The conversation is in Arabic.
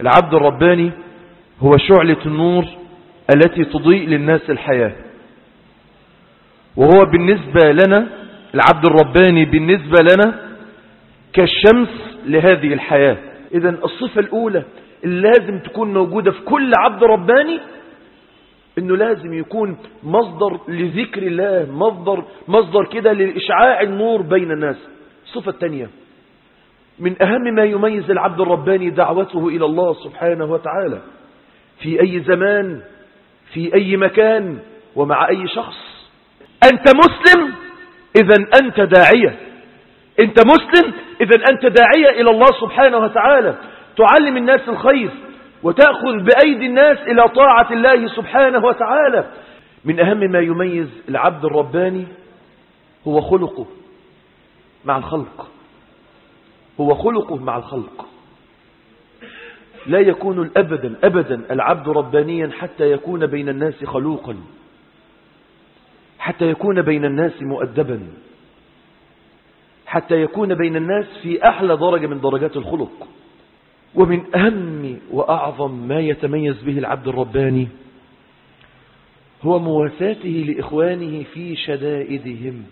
العبد الرباني هو شعلة النور التي تضيء للناس الحياة. وهو بالنسبة لنا العبد الرباني بالنسبة لنا كالشمس لهذه الحياة. إذا الصفة الأولى اللي لازم تكون موجودة في كل عبد رباني إنه لازم يكون مصدر لذكر الله مصدر مصدر كده لإشعاع النور بين الناس. الصفة الثانية من أهم ما يميز العبد الرباني دعوته إلى الله سبحانه وتعالى. في أي زمان في أي مكان ومع أي شخص. أنت مسلم إذا أنت داعية. أنت مسلم إذا أنت داعية إلى الله سبحانه وتعالى. تعلم الناس الخير وتأخذ بأيدي الناس إلى طاعة الله سبحانه وتعالى. من أهم ما يميز العبد الرباني هو خلقه مع الخلق. هو خلقه مع الخلق. لا يكون أبدا أبدا العبد ربانيا حتى يكون بين الناس خلوقا. حتى يكون بين الناس مؤدبا. حتى يكون بين الناس في أحلى درجة من درجات الخلق. ومن أهم وأعظم ما يتميز به العبد الرباني هو مواساته لإخوانه في شدائدهم.